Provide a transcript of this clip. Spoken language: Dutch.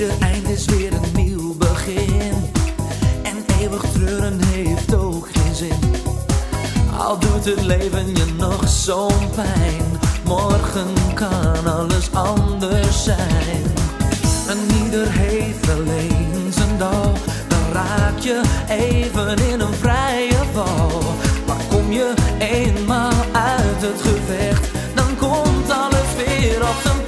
Ieder eind is weer een nieuw begin. En eeuwig treuren heeft ook geen zin. Al doet het leven je nog zo'n pijn. Morgen kan alles anders zijn. En ieder heeft alleen zijn dag, Dan raak je even in een vrije val. Maar kom je eenmaal uit het gevecht, dan komt alles weer op zijn